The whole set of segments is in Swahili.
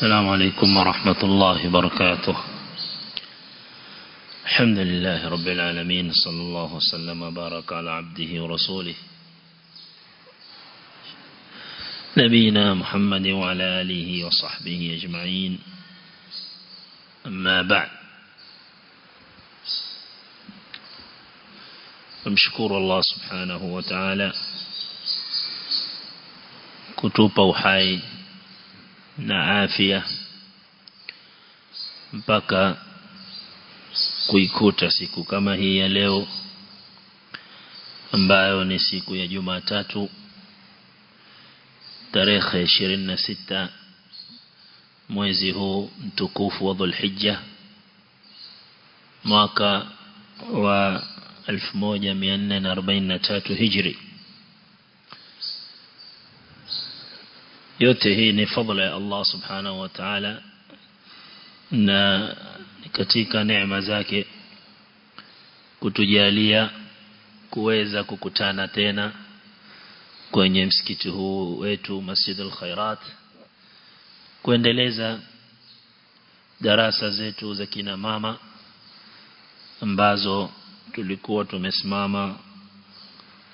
السلام عليكم ورحمة الله وبركاته. الحمد لله رب العالمين صلى الله وسلم وبارك على عبده ورسوله. نبينا محمد وعلى آله وصحبه أجمعين. أما بعد فمشكور الله سبحانه وتعالى. kutupa uhai na afya mpaka kuikuta siku kama hii ya leo ambayo ni siku ya Jumatatu tarehe 26 mwezi huu mtukufu wa Dhulhijja mwaka wa 1443 Hijri yote hii ni fadhila ya Allah subhanahu wa ta'ala na katika neema zake kutujalia kuweza kukutana tena kwenye msikiti huu wetu Masjid al-Khairat kuendeleza darasa zetu za kina mama ambazo tulikuwa tumesimama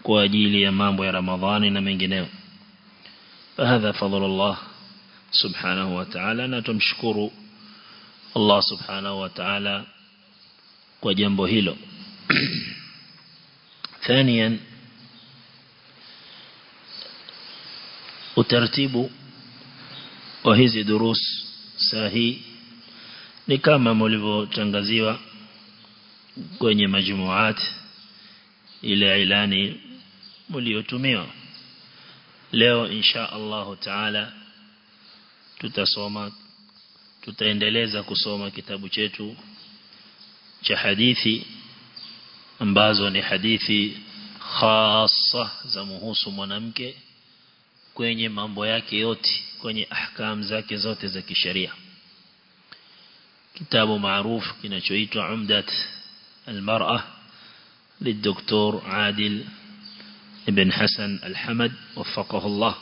kwa ajili ya mambo ya Ramadhani na mengineyo فهذا فضل الله سبحانه وتعالى نتمشكر الله سبحانه وتعالى وجنبه هيلو ثانيا utaratibu wa hizi durus sahi ni kama mlivyotangaziwa kwenye majumuat ile ilani mliotumiwa leo insha Allah taala tutasoma tutaendeleza kusoma kitabu chetu cha hadithi ambazo ni hadithi khasa za muhusu mwanamke kwenye mambo yake yote kwenye ahkam zake zote za kisheria kitabu maarufu kinachoitwa Umdat al-Mar'ah للدكتور عادل ابن حسن الحمد وفقه الله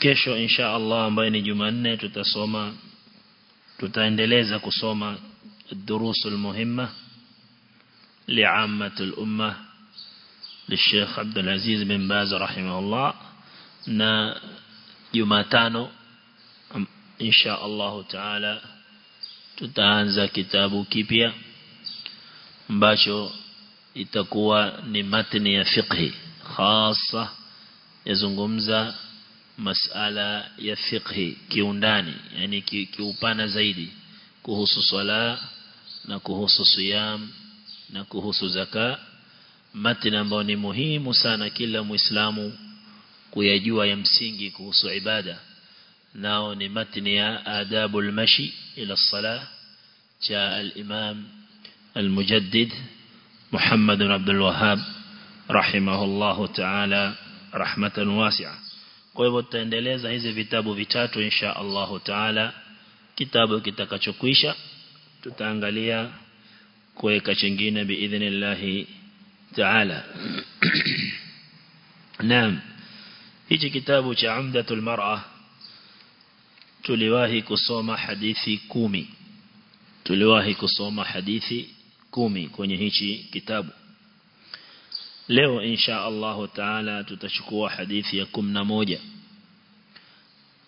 kesho insha Allah ambayo ni Jumanne tutasoma tutaendeleza kusoma الدروس المهمة لعامة الأمة للشيخ عبد العزيز بن باز رحمه الله na Jumatano insha Allah taala tutaanza kitabu kipya ambacho itakuwa ni matni ya fiqhi hasa yazungumza masala ya fiqhi kiundani yani kiupana zaidi kuhusu swala na kuhusu siyam na kuhusu zaka. Matni ambayo ni muhimu sana kila muislamu kuyajua ya msingi kuhusu ibada nao ni matni ya adabul mashi ila sala cha al-imam al-mujaddid محمد بن عبد الوهاب رحمه الله تعالى رحمة واسعة kwa hivyo tutaendeleza hizi vitabu vitatu insha Allah taala kitabu kitakachokwisha tutaangalia kuweka chingine biidhnillah taala naam hichi kitabu cha umdatul mar'a tuliwahi kusoma hadithi kumi tuliwahi kusoma hadithi kumi kwenye hichi kitabu leo insha Allah taala tutachukua hadithi ya kumna moja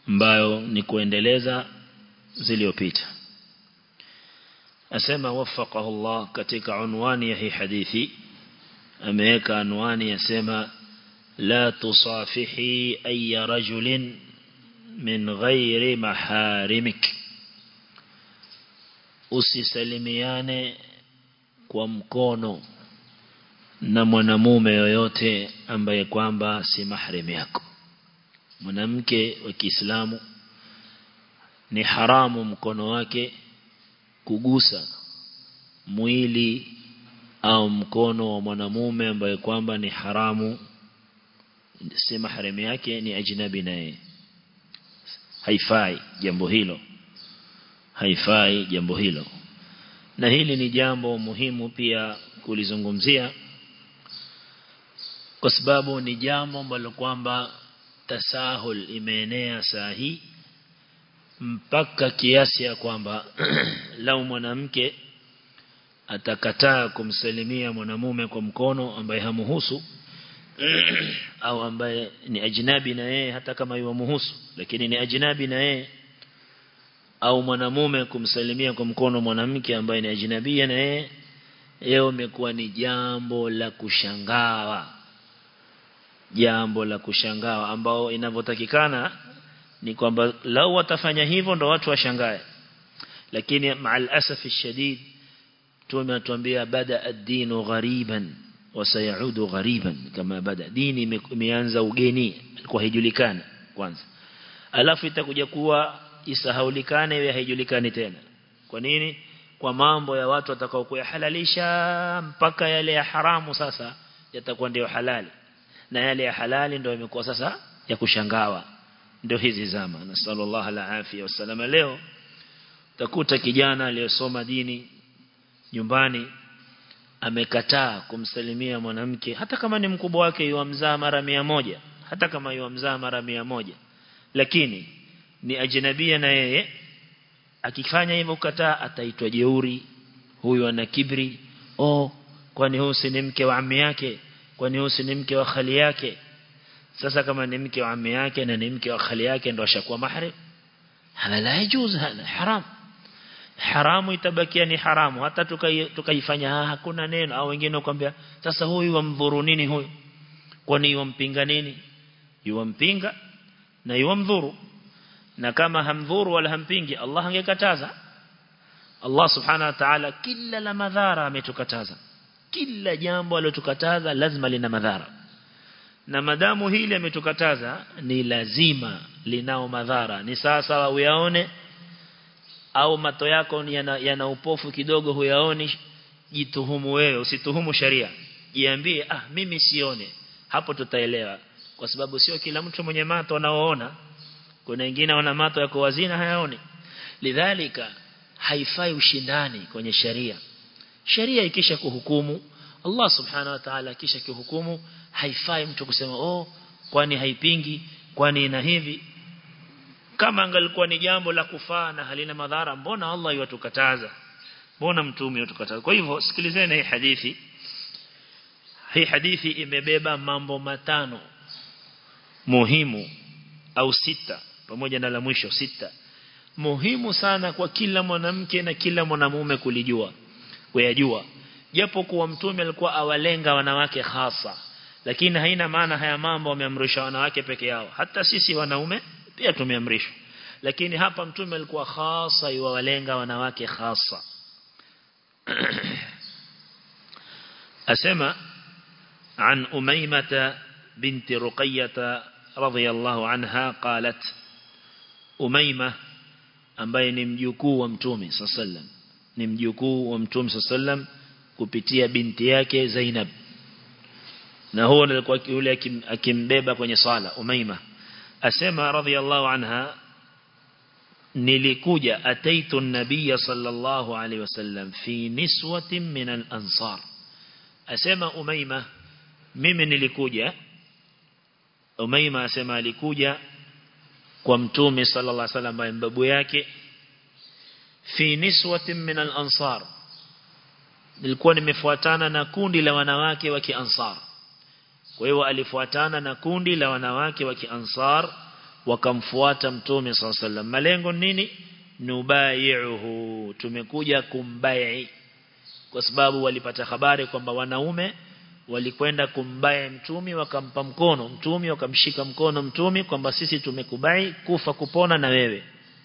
ambayo ni kuendeleza zilizopita asema wafaqahu Allah katika unwani ya hii hadithi ameweka anwani yasema la tusafihi ay rajulin min ghairi maharimik usisalimiane kwa mkono na mwanamume yoyote ambaye kwamba si mahrim yako. Mwanamke wa Kiislamu ni haramu mkono wake kugusa mwili au mkono wa mwanamume ambaye kwamba ni haramu si mahrim yake ni ajnabi naye. Haifai jambo hilo. Haifai jambo hilo na hili ni jambo muhimu pia kulizungumzia kwa sababu ni jambo ambalo kwamba tasahul imeenea saa hii mpaka kiasi ya kwamba lau mwanamke atakataa kumsalimia mwanamume kwa mkono ambaye hamuhusu au ambaye ni ajnabi na yeye hata kama yuwamuhusu lakini ni ajnabi na yeye au mwanamume kumsalimia kwa mkono mwanamke ambaye ni ajnabia na yeye leo imekuwa ni jambo la kushangawa. Jambo la kushangawa. Ambao inavyotakikana ni kwamba lau watafanya hivyo ndo watu washangae. Lakini maal asafi shadid tume atuambia bada ad-dinu ghariban wa sayaudu ghariban kama bada dini imeanza ugeni kwa hijulikana kwanza. Alafu itakuja kuwa isahaulikane iwe haijulikani tena. Kwa nini? Kwa mambo ya watu watakao kuyahalalisha mpaka yale ya haramu sasa yatakuwa ndio halali. Na yale ya halali ndio yamekuwa sasa ya kushangawa. Ndio hizi zama. Na sallallahu alaihi wasallam leo takuta kijana aliyosoma dini nyumbani amekataa kumsalimia mwanamke hata kama ni mkubwa wake yuamzaa mara mia moja hata kama yuamzaa mara mia moja. Lakini ni ajnabia na yeye akifanya hivyo kataa ataitwa jeuri. Huyu ana kibri. Oh kwani huyu si mke wa ammi yake? Kwani huyu si mke wa khali yake? Sasa kama ni mke wa ammi yake na ni mke wa khali yake ndo ashakuwa mahrim. Hala la yajuz hala haram. Haramu itabakia ni haramu. Hata tukaifanya tuka hakuna neno. Au wengine wakwambia sasa huyu wamdhuru nini huyu? Kwani yompinga nini? Yompinga na yuamdhuru na kama hamdhuru wala hampingi Allah angekataza. Allah subhanahu wa ta'ala kila la madhara ametukataza. Kila jambo alotukataza lazima lina madhara. Na madamu hili ametukataza ni lazima linao madhara. Ni sawa uyaone au mato yako yana, yana upofu kidogo huyaoni jituhumu wewe usituhumu sharia. Jiambie ah mimi sione. Hapo tutaelewa. Kwa sababu sio kila mtu mwenye mato anaoona kuna wengine wana mato yako wazina hayaoni. Lidhalika haifai ushindani kwenye sharia. Sharia ikisha kuhukumu Allah subhanahu wa ta'ala kisha kuhukumu haifai mtu kusema oh kwani haipingi kwani ina hivi? Kama angalikuwa ni jambo la kufaa na halina madhara mbona Allah yatukataza mbona mtume yatukataza kwa hivyo sikilizeni hii hadithi. Hii hadithi imebeba mambo matano muhimu au sita pamoja na la mwisho sita. Muhimu sana kwa kila mwanamke na kila mwanamume kulijua kuyajua. Japo kuwa mtume alikuwa awalenga wanawake hasa lakini haina maana haya mambo ameamrisha wanawake peke yao. Hata sisi wanaume pia tumeamrishwa. Lakini hapa mtume alikuwa hasa iwawalenga wanawake hasa. Asema an umaymata binti ruqayyah radiyallahu anha qalat أميمة ambaye ni mjukuu wa mtume sallam ni mjukuu wa mtume sallam kupitia binti yake Zainab na huo alikuwa yule akimbeba kwenye sala Umaima asema radhiallahu anha nilikuja ataitu an-nabiy sallallahu alayhi wasallam fi niswatin min al-ansar asema Umaima mimi nilikuja Umaima asema alikuja kwa mtume sallallahu alaihi wasallam ambaye babu yake. Fi niswatin min al-ansar. Nilikuwa nimefuatana na kundi la wanawake wa kiansar. Kwa hiyo alifuatana na kundi la wanawake wa kiansar wakamfuata mtume sallallahu alaihi wasallam. Malengo nini? Nubayihu tumekuja kumbai. Kwa sababu walipata habari kwamba wanaume walikwenda kumbaye mtumi wakampa mkono mtumi wakamshika mkono mtumi kwamba sisi tumekubai kufa kupona na wewe.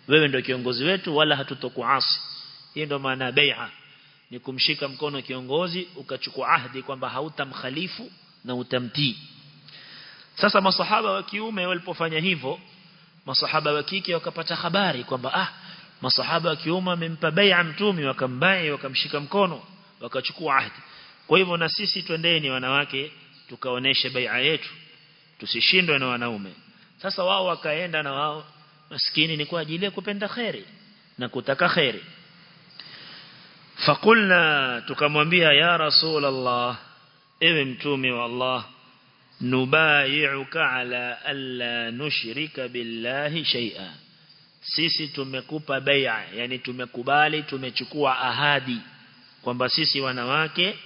Wewe ndio kiongozi wetu wala hatutokuasi. Hii ndio maana bai'a. Ni kumshika mkono kiongozi ukachukua ahdi kwamba hautamkhalifu na utamtii. Sasa masahaba wa kiume walipofanya hivyo masahaba wa kike wakapata habari kwamba ah masahaba wa kiume wamempa bai'a mtumi wakambai wakamshika mkono wakachukua ahdi kwa hivyo na sisi twendeni wanawake tukaoneshe bai'a yetu tusishindwe na wanaume. Sasa wao wakaenda na wao maskini ni kwa ajili ya kupenda khairi na kutaka khairi fakulna tukamwambia ya rasul Allah ewe mtume wa Allah nubayi'uka ala alla nushrika billahi shay'a. Sisi tumekupa bai'a yani tumekubali tumechukua ahadi kwamba sisi wanawake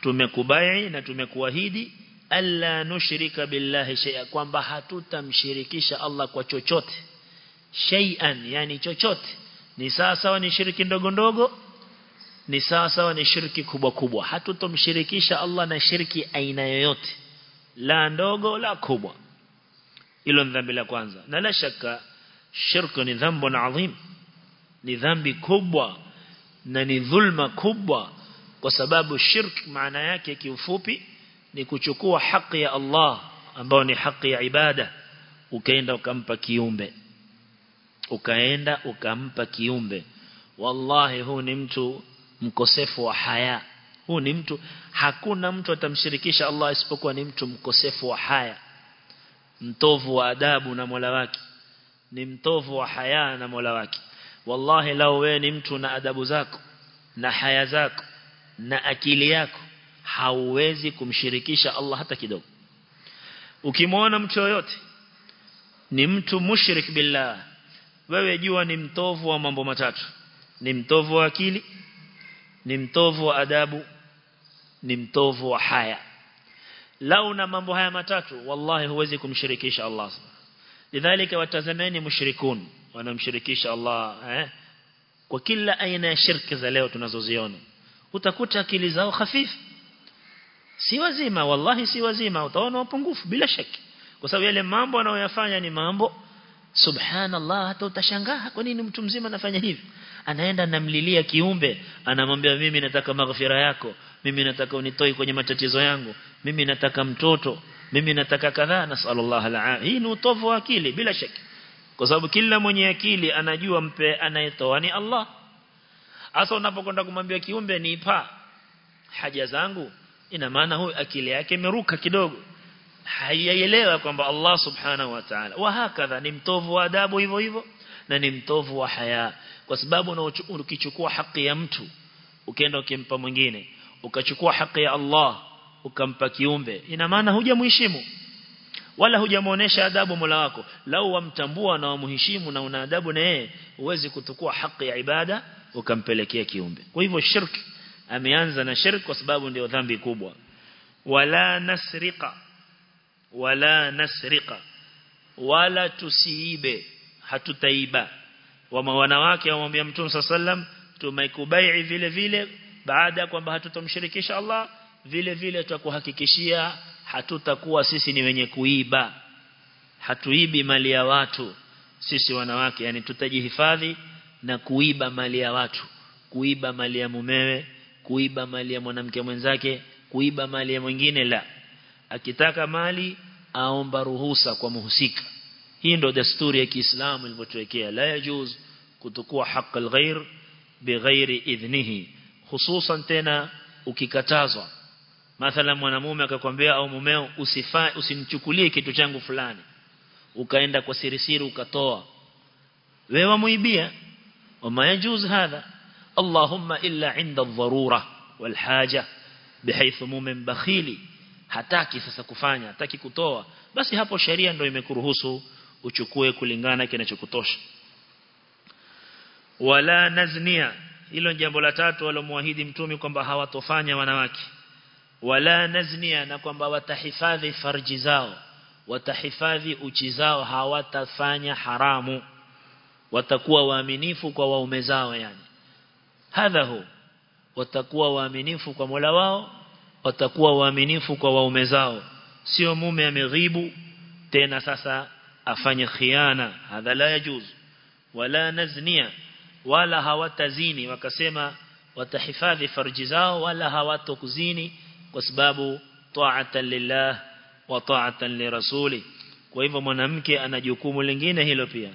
tumekubai na tumekuahidi alla nushrika billahi shay'a kwamba hatutamshirikisha Allah kwa chochote. Shay'an yani chochote. Ni sawa sawa ni shiriki ndogo ndogo ni sawa sawa ni shiriki kubwa kubwa. Hatutomshirikisha Allah na shiriki aina yoyote la ndogo la kubwa. Hilo ni dhambi la kwanza. Na la shaka shirku ni dhambo na adhim ni dhambi kubwa na ni dhulma kubwa kwa sababu shirk maana yake kiufupi ni kuchukua haki ya Allah ambayo ni haki ya ibada ukaenda ukampa kiumbe. Ukaenda ukampa kiumbe. Wallahi huu ni mtu mkosefu wa haya. Huu ni mtu hakuna mtu atamshirikisha Allah isipokuwa ni mtu mkosefu wa haya. Mtovu wa adabu na Mola wake. Ni mtovu wa haya na Mola wake. Wallahi lao wewe ni mtu na adabu zako na haya zako na akili yako hauwezi kumshirikisha Allah hata kidogo. Ukimwona mtu yoyote ni mtu mushrik billah. Wewe jua ni mtovu wa mambo matatu. Ni mtovu wa akili ni mtovu wa adabu ni mtovu wa haya. Lau na mambo haya matatu wallahi huwezi kumshirikisha Allah. Lidhalika watazameni mushrikun wanamshirikisha Allah eh? kwa kila aina ya shirki za leo tunazoziona utakuta akili zao hafifu si wazima wallahi si wazima utaona upungufu bila shaki. Kwa sababu yale mambo anayoyafanya ni mambo subhanallah hata utashangaa kwa nini mtu mzima anafanya hivi? Anaenda namlilia kiumbe anamwambia mimi nataka maghfira yako mimi nataka unitoi kwenye matatizo yangu mimi nataka mtoto mimi nataka kadhaa. Nasallallahu alaihi hii ni utovu wa akili bila shaki. Kwa sababu kila mwenye akili anajua mpe anayetoa ni Allah hasa unapokwenda kumwambia kiumbe nipa haja zangu ina maana huyo akili yake imeruka kidogo. Haielewa kwamba Allah subhanahu wa ta'ala wa hakadha ni mtovu wa adabu hivyo hivyo na ni mtovu wa haya. Kwa sababu ukichukua haki ya mtu ukienda ukimpa mwingine ukachukua haki ya Allah ukampa kiumbe ina maana hujamheshimu. Wala hujamuonesha adabu Mola wako. Lau wamtambua na wamheshimu na una adabu na yeye uwezi kutukua haki ya ibada ukampelekea kiumbe. Kwa hivyo shirki ameanza na shirki kwa sababu ndio dhambi kubwa. Wala nasriqa wala nasriqa wala tusiibe hatutaiba. Wa wanawake wamwambia mtume sallam tumaikubai vile vile baada kwamba hatutomshirikisha Allah vile vile tutakuhakikishia hatutakuwa sisi ni wenye kuiba. Hatuibi mali ya watu. Sisi wanawake yani tutajihifadhi na kuiba mali ya watu kuiba mali ya mumewe kuiba mali ya mwanamke mwenzake kuiba mali ya mwingine la. Akitaka mali aomba ruhusa kwa muhusika. Hii ndo desturi ya Kiislamu ilivyotuwekea. La yajuz kutukua haki alghair bighairi idhnihi. Hususan tena ukikatazwa. Mathala mwanamume akakwambia au mumeo usifai usimchukulie kitu changu fulani. Ukaenda kwa sirisiri siri ukatoa. Wewe muibia wama يجوز hadha اللهم illa عند الضرورة والحاجة بحيث مؤمن بخيلي hataki sasa kufanya hataki kutoa basi hapo sheria ndio imekuruhusu uchukue kulingana kinachokutosha. Wala naznia hilo jambo la tatu walomwahidi mtume kwamba hawatofanya wanawake. Wala naznia na kwamba watahifadhi farji zao watahifadhi uchi zao hawatafanya haramu watakuwa waaminifu kwa waume zao yani. Hadha hu watakuwa waaminifu kwa Mola wao watakuwa waaminifu kwa waume zao. Sio mume ameghibu tena sasa afanye khiana. Hadha la yajuz. Wala naznia wala hawatazini. Wakasema watahifadhi farji zao wala hawatokuzini kwa sababu ta'atan lillah wa ta'atan lirasuli. Kwa hivyo mwanamke ana jukumu lingine hilo pia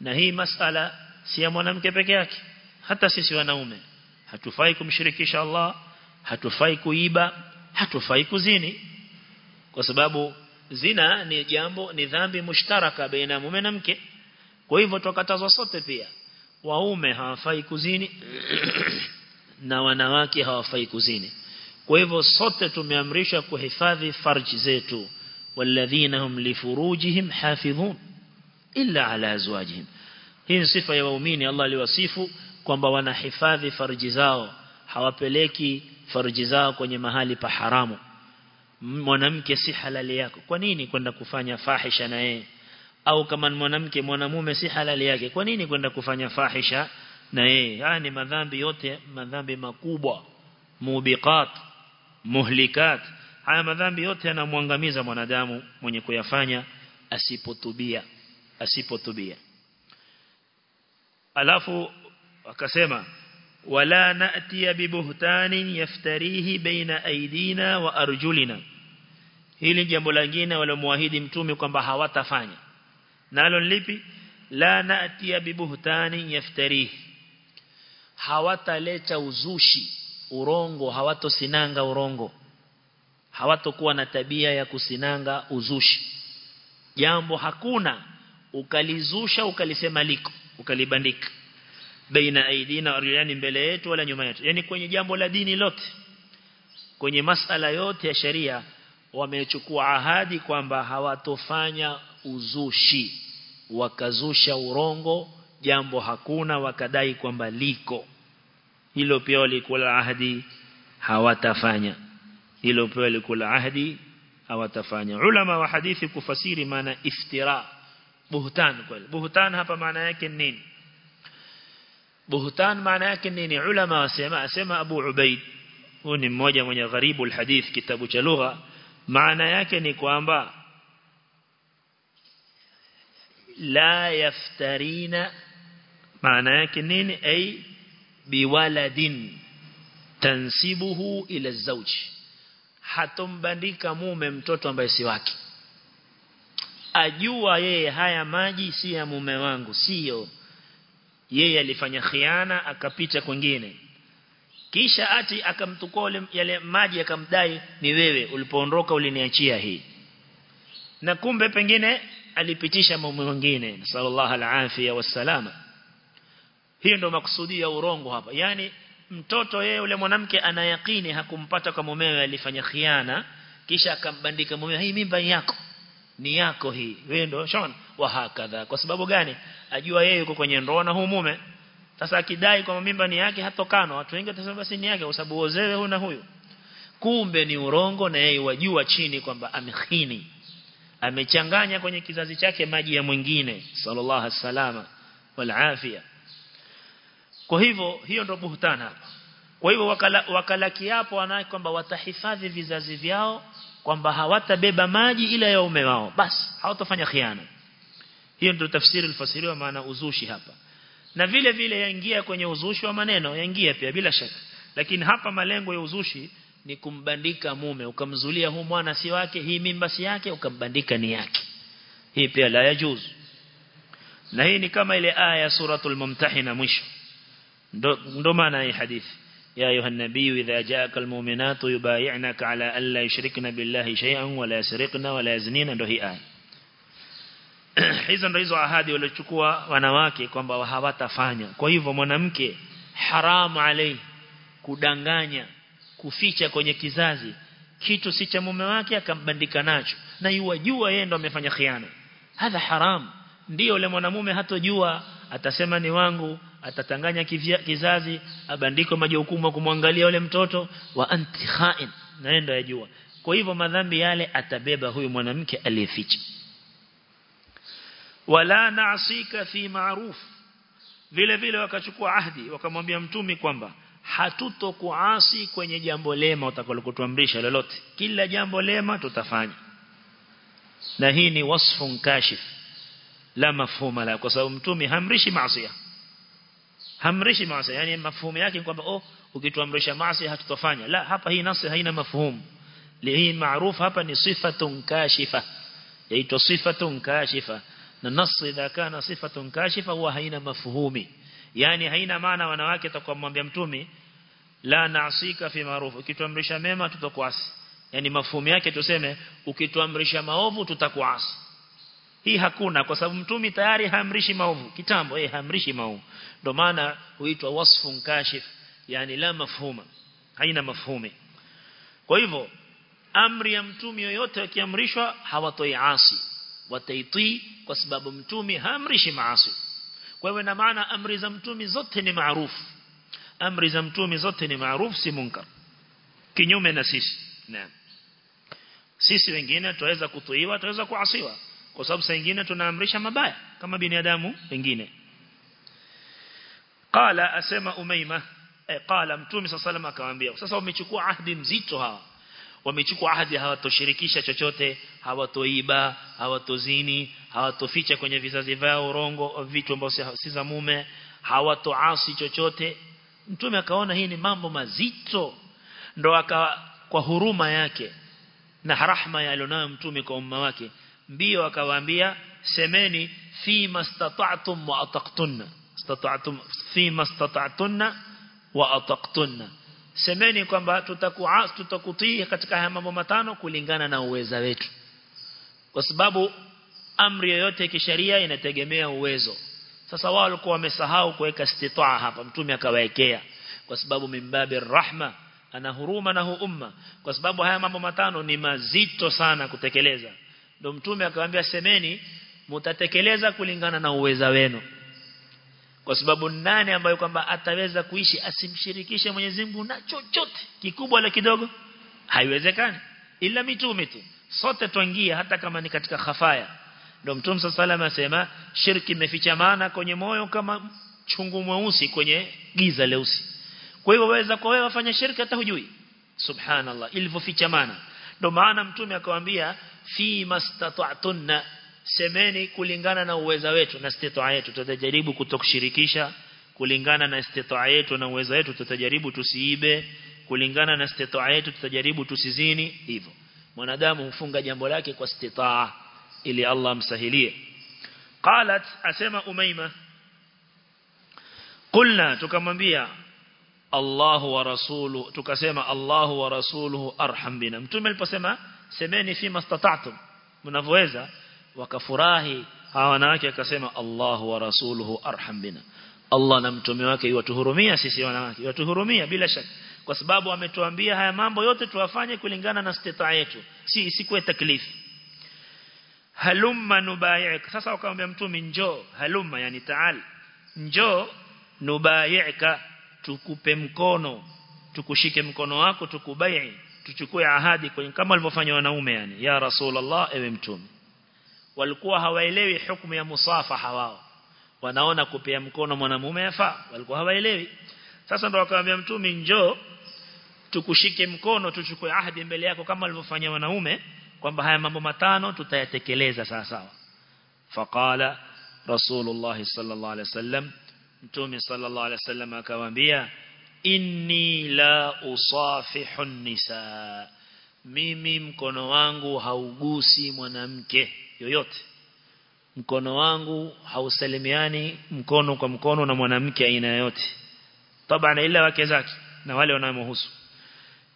na hii masala si ya mwanamke peke yake. Hata sisi wanaume hatufai kumshirikisha Allah hatufai kuiba hatufai kuzini. Kwa sababu zina ni jambo ni dhambi mushtaraka baina mume na mke. Kwa hivyo tukatazwa sote pia. Waume hawafai kuzini na wanawake hawafai kuzini. Kwa hivyo sote tumeamrishwa kuhifadhi farji zetu. Walladhina hum lifurujihim hafidhun illa ala azwajihim. Hii ni sifa ya waumini Allah aliwasifu kwamba wanahifadhi farji zao hawapeleki farji zao kwenye mahali pa haramu. Mwanamke si halali yako. Kwa nini kwenda kufanya fahisha na yeye? Au kama mwanamke mwanamume si halali yake. Kwa nini kwenda kufanya fahisha na yeye? Haya ni madhambi yote madhambi makubwa. Mubiqat muhlikat. Haya madhambi yote yanamwangamiza mwanadamu mwenye kuyafanya asipotubia asipotubia. Alafu akasema wala na'tiya bibuhtanin yaftarihi baina aidina wa arjulina. Hili jambo lingine walomwahidi mtume kwamba hawatafanya. Nalo lipi? La na'tiya bibuhtanin yaftarihi. Hawataleta uzushi urongo hawatosinanga urongo. Hawatokuwa na tabia ya kusinanga uzushi. Jambo hakuna ukalizusha ukalisema liko ukalibandika. Baina aidina yani mbele yetu wala nyuma yetu. Yani kwenye jambo la dini lote kwenye masala yote ya sharia wamechukua ahadi kwamba hawatofanya uzushi wakazusha urongo jambo hakuna wakadai kwamba liko. Hilo pia walikuwa ahadi hawatafanya. Hilo pia walikuwa ahadi hawatafanya. Ulama wa hadithi kufasiri maana iftira بهتان قل. بهتان ها بمعنى كنين. بهتان معنى كنين. علماء سما سما أبو عبيد. هون موجة من غريب الحديث كتاب جلوغة. معنى كني كوامبا لا يفترين. معنى كنين أي بولد تنسبه إلى الزوج. حتم بندك مو ممتوت ومبيسي واكي ajua yeye haya maji si ya mume wangu. Sio. Yeye alifanya khiana akapita kwingine. Kisha ati akamtukua yale maji akamdai ni wewe ulipoondoka uliniachia hii. Na kumbe pengine alipitisha mume mwingine sallallahu alaihi wasallam. Hiyo ndio makusudi ya urongo hapa. Yani mtoto yeye yule mwanamke anayakini hakumpata kwa mumewe alifanya khiana kisha akambandika mumewe hii mimba yako ni yako hii. Wewe ndio shona wa hakadha. Kwa sababu gani? Ajua yeye yuko kwenye ndoa na huyu mume. Sasa akidai kwamba mimba ni yake hatokana. Watu wengi watasema basi ni yake kwa sababu ozewe huyu na huyu. Kumbe ni urongo na yeye wajua chini kwamba amekhini amechanganya kwenye kizazi chake maji ya mwingine sallallahu alaihi wasallama wal afia. Kwa hivyo hiyo ndio buhtana hapa. Kwa hivyo wakala, wakala kiapo wanaye kwamba watahifadhi vizazi vyao kwamba hawatabeba maji ila ya ume wao. Basi hawatafanya khiana. Hiyo ndio tafsiri ilifasiriwa maana uzushi hapa. Na vile vile yaingia kwenye uzushi wa maneno yaingia pia bila shaka. Lakini hapa malengo ya uzushi ni kumbandika mume. Ukamzulia huu mwana si wake hii mimba si yake ukambandika ni yake. Hii pia la yajuzu. Na hii ni kama ile aya ya suratul mumtahina mwisho. Ndo, ndo maana hii hadithi يا أيها النبي إذا جاءك المؤمنات يبايعنك على ألا يشركن بالله شيئا ولا يسرقن ولا يزنين ndo hii aya hizo ndo hizo ahadi waliochukua wanawake kwamba hawatafanya kwa hivyo mwanamke haramu alai kudanganya kuficha kwenye kizazi kitu si cha mume wake akambandika nacho na yuwajua yeye ndo amefanya khiana hadha haram ndio yule mwanamume hatojua atasema ni wangu atatanganya kizazi abandiko majukumu kumwangalia yule mtoto wa anti khain naenda yajua. Kwa hivyo madhambi yale atabeba huyu mwanamke aliyeficha. Wala naasika fi ma'ruf. Vile vile wakachukua ahdi wakamwambia mtumi kwamba hatutokuasi kwenye jambo lema utakalokutuamrisha lolote. Kila jambo lema tutafanya. Na hii ni wasfun kashif la mafhuma la kwa sababu mtumi hamrishi maasi hamrishi maasi. Yani mafhumu yake kwamba oh ukituamrisha maasi hatutofanya la hapa hii nasi haina mafhumu. Hii maarufu hapa ni sifatun kashifa. Yaitwa sifatun kashifa. Na nafsi idha kana sifatun kashifa huwa haina mafhumi. Yani haina maana wanawake atakwambia mtume la naasika fi maarufu. Ukituamrisha mema tutakuasi. Yani mafhumu yake tuseme ukituamrisha maovu tutakuasi hii hakuna kwa sababu mtumi tayari haamrishi maovu. Kitambo yeye haamrishi maovu. Ndio maana huitwa wasfun kashif yani la mafhuma. Haina mafhumi kwa hivyo amri ya mtumi yoyote akiamrishwa hawatoi asi. Wataitii kwa sababu mtumi haamrishi maasi. Kwa hivyo na maana amri za mtumi zote ni maarufu. Amri za mtume zote ni maarufu si munkar. Kinyume na sisi. Naam. Sisi wengine tuweza kutuiwa tuweza kuasiwa kwa sababu saa nyingine tunaamrisha mabaya kama binadamu wengine qala asema umaima eh, qala mtume sallallahu alayhi akamwambia sasa wamechukua ahdi mzito hawa. Wamechukua ahadi hawatoshirikisha chochote hawatoiba hawatozini hawatoficha kwenye vizazi vyao urongo vitu ambavyo si za mume hawatoasi chochote. Mtume akaona hii ni mambo mazito ndo aka kwa huruma yake na rahma ya alionayo mtume kwa umma wake mbio akawaambia semeni fi mastata'tum wa ataqtunna. Stata'tum fi mastata'tunna wa ataqtunna. Semeni kwamba tutakuas tutakutii katika haya mambo matano kulingana na uweza wetu. Kwa sababu amri yoyote ya kisheria inategemea uwezo. Sasa wao walikuwa wamesahau kuweka istitaa hapa. Mtume akawaekea. Kwa sababu mimbabi rahma ana huruma na umma kwa sababu haya mambo matano ni mazito sana kutekeleza ndio mtume akamwambia semeni mtatekeleza kulingana na uweza wenu. Kwa sababu nani ambayo kwamba ataweza kuishi asimshirikishe Mwenyezi Mungu na chochote kikubwa la kidogo? Haiwezekani. Ila mitume tu. Sote tuingia hata kama ni katika khafaya. Ndo mtume sallallahu asema shirki imeficha maana kwenye moyo kama chungu mweusi kwenye giza leusi. Kwa hivyo waweza kwa wewe wafanya shirki hata hujui. Subhanallah ilivyoficha maana. Ndio maana mtume akamwambia fi mastata'tunna semeni kulingana na uweza wetu na istitaa yetu. Tutajaribu kutokushirikisha. Kulingana na istitaa yetu na uweza wetu tutajaribu tusiibe. Kulingana na istitaa yetu tutajaribu tusizini. Hivyo. Mwanadamu hufunga jambo lake kwa istitaa ili Allah amsahilie. Qalat asema umaima qulna tukamwambia Allahu wa rasulu tukasema Allahu wa rasuluhu arham bina. Mtume aliposema semeni fi mastata'tum mnavyoweza wakafurahi hawa wanawake akasema Allahu wa rasuluhu arham bina. Allah na mtume wake yuwatuhurumia sisi wanawake yuwatuhurumia bila shaka. Kwa sababu ametuambia haya mambo yote tuwafanye kulingana na istitaa yetu si isikwe taklifu. Halumma nubayi'ka. Sasa wakamwambia mtume njoo halumma yani taal. Njoo nubayi'ka. Tukupe mkono. Tukushike mkono wako tukubai tuchukue ahadi kwenye kama walivyofanya wanaume yani. Ya rasulullah ewe mtume. Walikuwa hawaelewi hukumu ya musafaha wao. Wanaona kupea mkono mwanamume yafaa. Walikuwa hawaelewi. Sasa ndo wakamwambia mtume njoo tukushike mkono tuchukue ahadi mbele yako kama walivyofanya wanaume kwamba haya mambo matano tutayatekeleza sawa sawa. Faqala rasulullah sallallahu alaihi wasallam mtume sallallahu alaihi wasallam akawaambia inni la usafihu nisa. Mimi mkono wangu haugusi mwanamke yoyote. Mkono wangu hausalimiani mkono kwa mkono na mwanamke aina yoyote. Tabana ila wake zake na wale wanaomhusu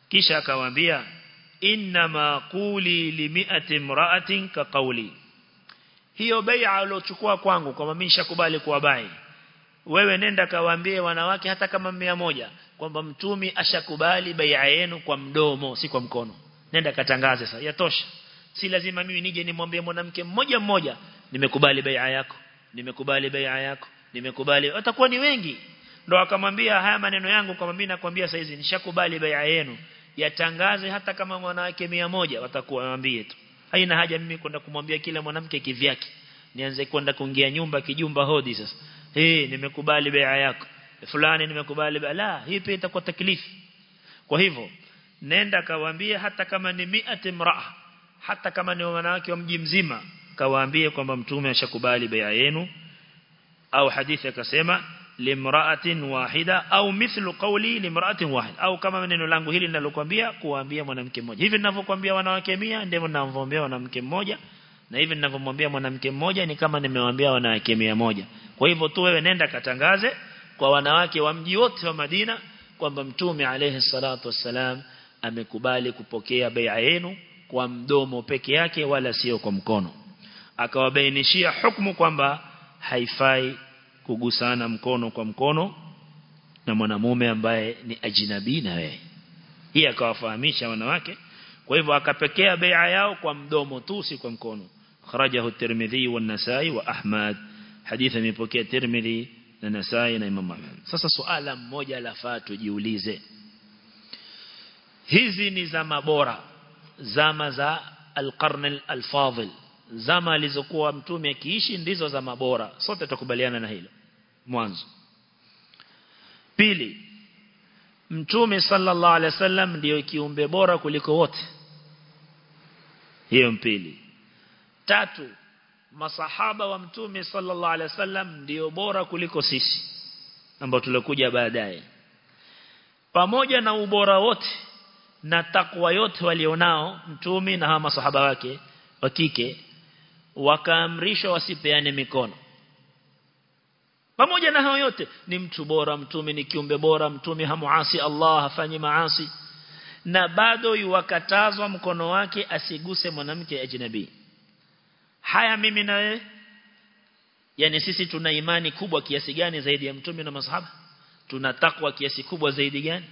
kisha akamwambia inna ma quli li mi'ati imra'atin ka qawli. Hiyo bai'a aliochukua kwangu kwa mimi nishakubali kuwabai wewe nenda kawaambie wanawake hata kama mia moja kwamba mtumi ashakubali bai'a yenu kwa mdomo si kwa mkono. Nenda katangaze sasa. Yatosha. Si lazima mimi nije nimwambie mwanamke mmoja mmoja nimekubali bai'a yako nimekubali bai'a yako nimekubali. Watakuwa ni wengi. Ndo akamwambia haya maneno yangu kwa mimi nakwambia saizi nishakubali bai'a yenu. Yatangaze hata kama wanawake mia moja watakuwa waambie tu. Haina haja mimi kwenda kumwambia kila mwanamke kivyake. Nianze kwenda kuingia nyumba kijumba hodi sasa eh nimekubali bai'a yako. Fulani nimekubali la hii pia itakuwa taklifu. Kwa hivyo nenda kawaambie hata kama ni mi'ati mraa hata kama ni wanawake wa mji mzima kawaambie kwamba mtume ashakubali bai'a yenu. Au hadithi akasema limra'atin wahida au mithlu qawli limra'atin wahid au kama neno langu hili ninalokuambia kuambia mwanamke mmoja. Hivi ninavyokuambia wanawake 100 ndivyo ninavyoambia mwanamke mmoja na hivi ninavyomwambia mwanamke mmoja ni kama nimewaambia wanawake 100 kwa hivyo tu wewe nenda katangaze kwa wanawake wa mji wote wa Madina kwamba mtume alayhi salatu wassalam amekubali kupokea bai'a yenu kwa mdomo peke yake wala sio kwa mkono. Akawabainishia hukumu kwamba haifai kugusana mkono kwa mkono na mwanamume ambaye ni ajnabi na wewe hii akawafahamisha wanawake. Kwa hivyo akapekea bai'a yao kwa mdomo tu si kwa mkono kharajahu الترمذي والنسائي Ahmad. Hadithi imepokea Tirmidhi na Nasai na Imam Ahmad. Sasa suala mmoja lafaa tujiulize hizi ni zama bora zama za al-qarn al-fadil zama alizokuwa mtume akiishi ndizo zama bora. Sote tukubaliana na hilo. Mwanzo. Pili mtume sallallahu alaihi wasallam ndio kiumbe bora kuliko wote. Hiyo mpili tatu masahaba wa mtume sallallahu alaihi wasallam ndio bora kuliko sisi ambao tulikuja baadaye. Pamoja na ubora wote na takwa yote walionao mtume na hawa masahaba wake wa kike wakaamrishwa wasipeane mikono. Pamoja na hao yote ni mtu bora mtume ni kiumbe bora mtume hamuasi Allah hafanyi maasi. Na bado yuwakatazwa mkono wake asiguse mwanamke ajnabi haya mimi na wewe? Yani sisi tuna imani kubwa kiasi gani zaidi ya mtume na masahaba? Tuna takwa kiasi kubwa zaidi gani?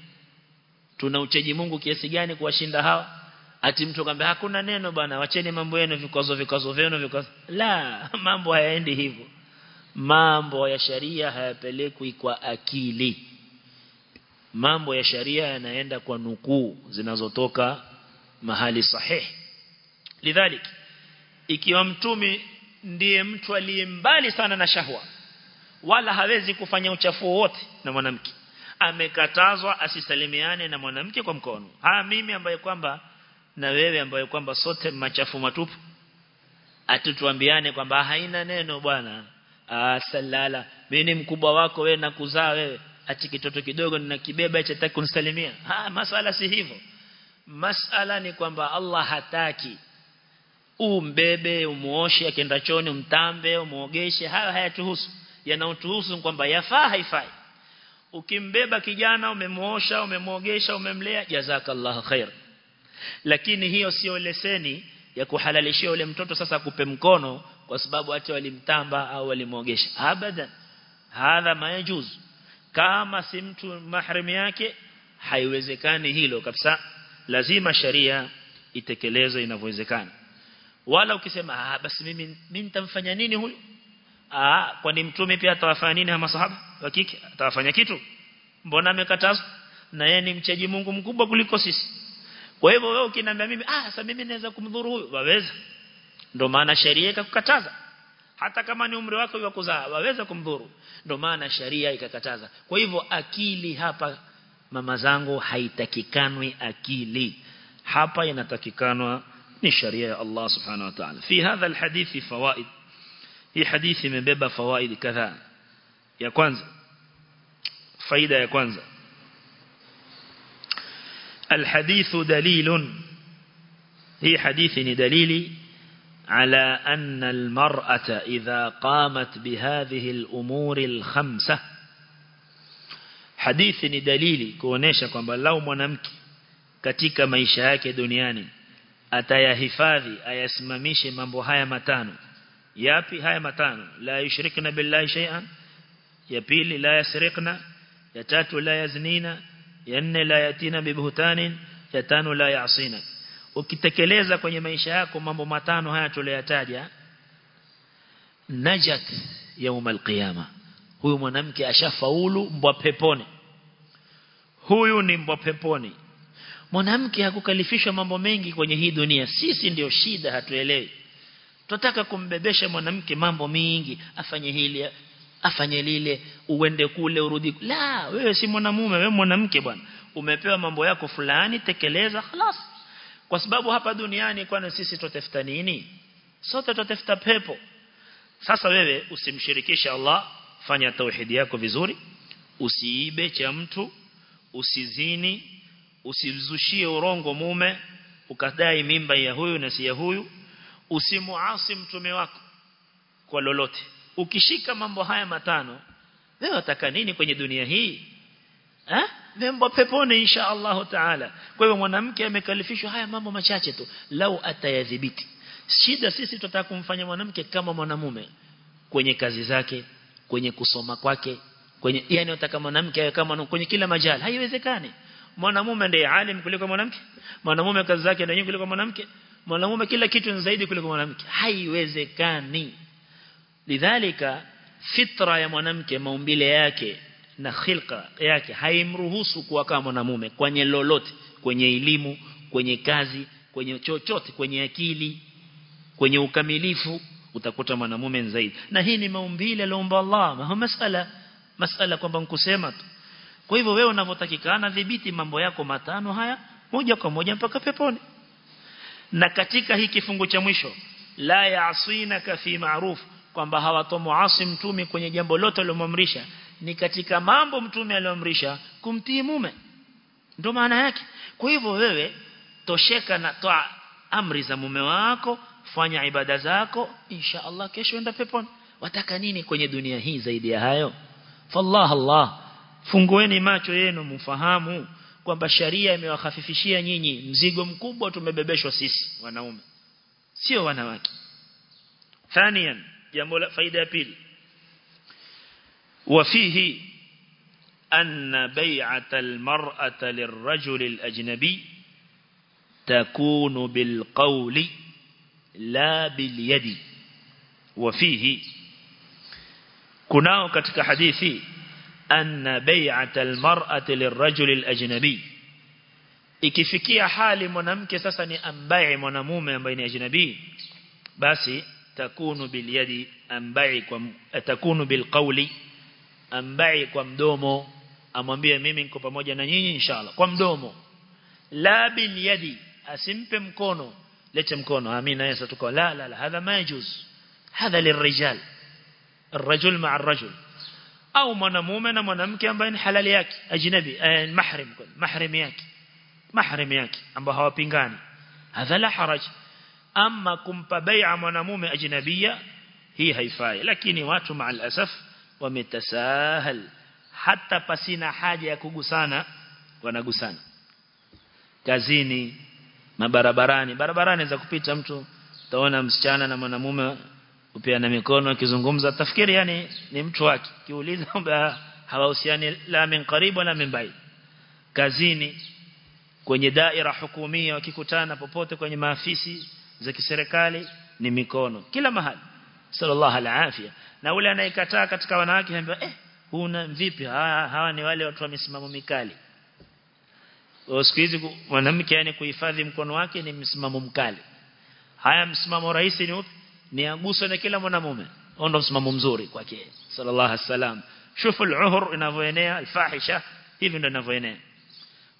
Tuna uchaji Mungu kiasi gani kuwashinda hawa ati mtu kambe hakuna neno bwana wacheni mambo yenu vikwazo vikwazo vyenu vikwazo. La mambo hayaendi hivyo. Mambo ya sharia hayapelekwi kwa akili. Mambo ya sharia yanaenda kwa nukuu zinazotoka mahali sahihi. Lidhalik ikiwa mtumi ndiye mtu aliye mbali sana na shahwa wala hawezi kufanya uchafu wote na mwanamke. Amekatazwa asisalimiane na mwanamke kwa mkono. Ha mimi ambaye kwamba na wewe ambaye kwamba sote machafu matupu. Atutuambiane kwamba haina neno bwana. Salala. Mimi ni mkubwa wako wewe na kuzaa wewe. Achi kitoto kidogo ninakibeba kibeba taki kunisalimia. Ha masala si hivyo. Masala ni kwamba Allah hataki umbebe umuoshe akienda choni umtambe umuogeshe. Hayo hayatuhusu. Yanaotuhusu kwamba yafaa haifai. Ukimbeba kijana umemuosha umemuogesha umemlea jazakallahu khair. Lakini hiyo sio leseni ya kuhalalishia ule mtoto sasa kupe mkono kwa sababu hata walimtamba au walimuogesha abadan. Hadha mayajuz kama si mtu mahrim yake haiwezekani hilo kabisa. Lazima sharia itekelezwe inavyowezekana wala ukisema ah basi mimi mimi nitamfanya nini huyu? Ah kwani mtume pia atawafanya nini hawa masahaba? Wa kike atawafanya kitu? Mbona amekatazwa? Na yeye ni mchaji Mungu mkubwa kuliko sisi. Kwa hivyo wewe ukiniambia mimi ah sasa mimi naweza kumdhuru huyu waweza. Ndio maana sheria ikakukataza. Hata kama ni umri wako wa kuzaa waweza kumdhuru. Ndio maana sheria ikakataza. Kwa hivyo akili hapa mama zangu haitakikanwi akili. Hapa inatakikanwa نشريا الله سبحانه وتعالى. في هذا الحديث فوائد. في حديث من باب فوائد كذا. يا كوانزا. فائدة يا كوانزا. الحديث دليل. في حديث دليل على أن المرأة إذا قامت بهذه الأمور الخمسة. حديث دليل كونيشة كما لو منمك katika maisha yake atayahifadhi ayasimamishe mambo haya matano yapi haya matano la yushrikna billahi shay'an ya pili la yasriqna ya tatu la yaznina ya nne la yatina bibuhtanin ya tano la yasina ukitekeleza kwenye maisha yako mambo matano haya tuliyataja najat يوم القيامه huyu mwanamke ashafaulu mbwa peponi huyu ni mbwa peponi mwanamke hakukalifishwa mambo mengi kwenye hii dunia sisi ndio shida hatuelewi tunataka kumbebesha mwanamke mambo mingi afanye hili afanye lile uende kule urudi la wewe si mwanamume wewe mwanamke bwana umepewa mambo yako fulani tekeleza خلاص kwa sababu hapa duniani kwani sisi tutafuta nini sote tutafuta pepo sasa wewe usimshirikishe Allah fanya tauhidi yako vizuri usiibe cha mtu usizini usizushie urongo mume ukadai mimba ya huyu na si ya huyu usimuasi mtume wako kwa lolote. Ukishika mambo haya matano wewe utaka nini kwenye dunia hii? Eh? Mambo peponi insha Allah taala. Kwa hiyo mwanamke amekalifishwa haya mambo machache tu. Lau atayadhibiti. Shida sisi tutataka kumfanya mwanamke kama mwanamume kwenye kazi zake kwenye kusoma kwake kwenye yani utaka mwanamke awe kama kwenye kila majali haiwezekani mwanamume ndiye alim kuliko mwanamke mwanamume kazi zake ndio kuliko mwanamke mwanamume kila kitu ni zaidi kuliko mwanamke. Haiwezekani. Lidhalika fitra ya mwanamke maumbile yake na khilqa yake haimruhusu kuwa kama mwanamume kwenye lolote kwenye elimu kwenye kazi kwenye chochote kwenye akili kwenye ukamilifu utakuta mwanamume zaidi. Na hii ni maumbile aliomba Allah. Mahamasala masala kwamba nkusema tu kwa hivyo wewe unavyotakikana dhibiti mambo yako matano haya moja kwa moja mpaka peponi. Na katika hii kifungu cha mwisho la ya'sinaka fi ma'ruf kwamba hawatomuasi mtume kwenye jambo lote alilomwamrisha ni katika mambo mtume alioamrisha kumtii mume. Ndio maana yake. Kwa hivyo wewe tosheka na toa amri za mume wako fanya ibada zako insha Allah kesho enda peponi. Wataka nini kwenye dunia hii zaidi ya hayo? Fallah Allah fungueni macho yenu mfahamu kwamba sharia imewahafifishia nyinyi mzigo mkubwa tumebebeshwa sisi wanaume sio wanawake thanian jambo la faida ya pili وفيه أن بيعة المرأة للرجل الأجنبي تكون بالقول لا باليد وفيه كناو كتك حديثي أن بيعة المرأة للرجل الأجنبي ikifikia hali mwanamke sasa ni ambaye mwanamume ambaye ni ajnabi basi takunu bilyadi ambaye kwa takunu bilqawli ambaye kwa mdomo amwambie mimi niko pamoja na nyinyi inshallah kwa mdomo la bilyadi asimpe mkono lete mkono amina yesa tuko la la la hadha ma yajuz hadha lirrijal الرجل مع الرجل au mwanamume na mwanamke ambaye ni halali yake ajnabi eh, mahrim mahrim yake mahrim yake ambao hawapingani hadha la haraj ama kumpa bai'a mwanamume ajnabia hii haifai lakini watu maal asaf wametasahal hata pasina haja ya kugusana wanagusana kazini mabarabarani barabarani za kupita mtu utaona msichana na mwanamume upeana mikono akizungumza tafikiri yani ni mtu wake. Kiuliza hawahusiani la min karibu wala min baid. Kazini kwenye daira hukumia wakikutana popote kwenye maafisi za kiserikali ni mikono. Kila mahali. Sallallahu alaihi na ule anayekataa katika wanawake anambia eh huna vipi? Hawa, ni wale watu wa misimamo mikali. Siku hizi mwanamke yani kuhifadhi mkono wake ni msimamo mkali. Haya msimamo rahisi ni upi ni aguswe na kila mwanamume ndo msimamo mzuri kwake sallallahu alaihi wasallam shufu al-uhur inavyoenea al-fahisha hivi ndio inavyoenea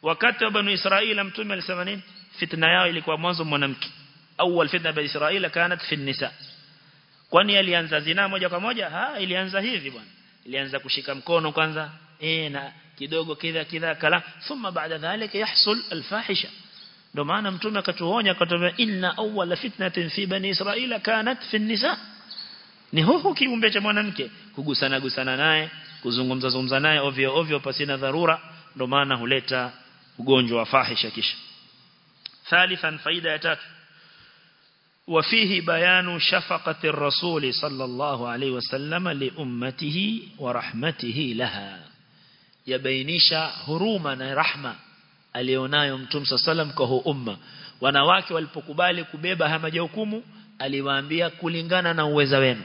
wakati wa banu israila mtume alisema nini fitna yao ilikuwa mwanzo mwanamke awal fitna bani israila kanat fi nisa kwani alianza zina moja kwa moja ha ilianza hivi bwana ilianza kushika mkono kwanza eh na kidogo kidha kidha kala thumma baada dhalika yahsul al-fahisha ndio maana mtume akatuonya akatuambia inna awwala fitnatin fi bani israila kanat fi nisa ni huko kiumbe cha mwanamke kugusana gusana naye kuzungumza zungumza naye ovyo ovyo pasina dharura ndio maana huleta ugonjwa wa fahisha kisha thalithan faida ya tatu وفيه بيان شفقة الرسول صلى الله عليه وسلم لأمته ورحمته لها يبينيش هروما رحمة alionayo mtume sallam kwa huu umma. Wanawake walipokubali kubeba haya majukumu aliwaambia kulingana na uweza wenu.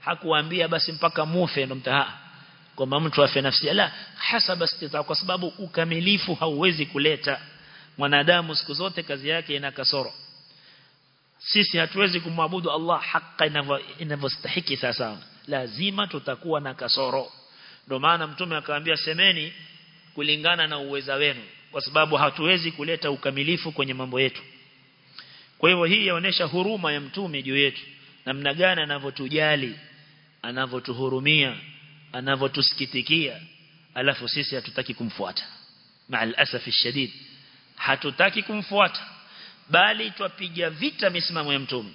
Hakuwaambia basi mpaka mufe ndo mtaha kwamba mtu afe nafsi. La hasaba istita kwa sababu ukamilifu hauwezi kuleta. Mwanadamu siku zote kazi yake ina kasoro. Sisi hatuwezi kumwabudu Allah haki inavyostahiki sasa. Lazima tutakuwa na kasoro. Ndio maana mtume akawaambia semeni kulingana na uweza wenu kwa sababu hatuwezi kuleta ukamilifu kwenye mambo yetu. Kwa hivyo hii yaonesha huruma ya mtume juu yetu. Namna gani anavyotujali anavyotuhurumia anavyotusikitikia alafu sisi hatutaki kumfuata. Maal asafi shadid. Hatutaki kumfuata bali twapiga vita misimamo ya mtume.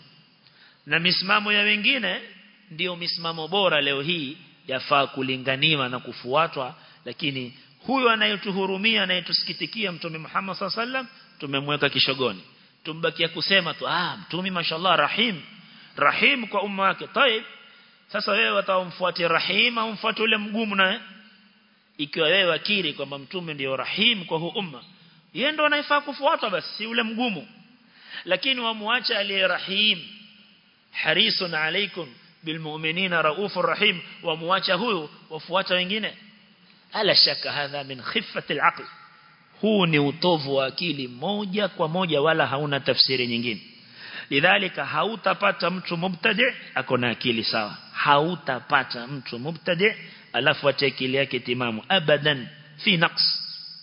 Na misimamo ya wengine ndiyo misimamo bora leo hii yafaa kulinganiwa na kufuatwa lakini huyo anayetuhurumia anayetusikitikia mtume Muhammad sallam tumemweka kishogoni. Tumbakia kusema tu ah mtume mashallah rahim. Rahim kwa umma wake. Tayeb sasa wewe watamfuatia rahim au mfuate ule mgumu naye eh? ikiwa wewe wakiri kwamba mtume ndio rahim kwa huu umma yeye ndo anayefaa kufuata basi si ule mgumu. Lakini wamuacha aliye rahim. Harisun alaikum bilmu'minina raufur rahim. Wamuacha huyu wafuata wengine. ألا شك هذا من خفة العقل هو نوتوف وكيل موجة وموجة ولا هون تفسير نجين لذلك هاو تبات متو مبتدع أكون أكيل سوا هاو تبات متو مبتدع ألف وتكيل يكتمام أبدا في نقص